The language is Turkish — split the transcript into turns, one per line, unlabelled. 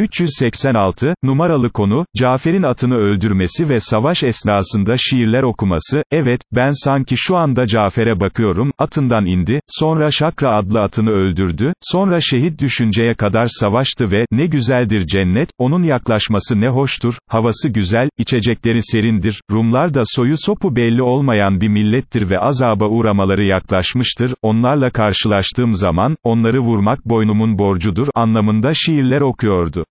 386, numaralı konu, Cafer'in atını öldürmesi ve savaş esnasında şiirler okuması, evet, ben sanki şu anda Cafer'e bakıyorum, atından indi, sonra Şakra adlı atını öldürdü, sonra şehit düşünceye kadar savaştı ve, ne güzeldir cennet, onun yaklaşması ne hoştur, havası güzel, içecekleri serindir, Rumlar da soyu sopu belli olmayan bir millettir ve azaba uğramaları yaklaşmıştır, onlarla karşılaştığım zaman, onları vurmak boynumun borcudur, anlamında şiirler okuyordu.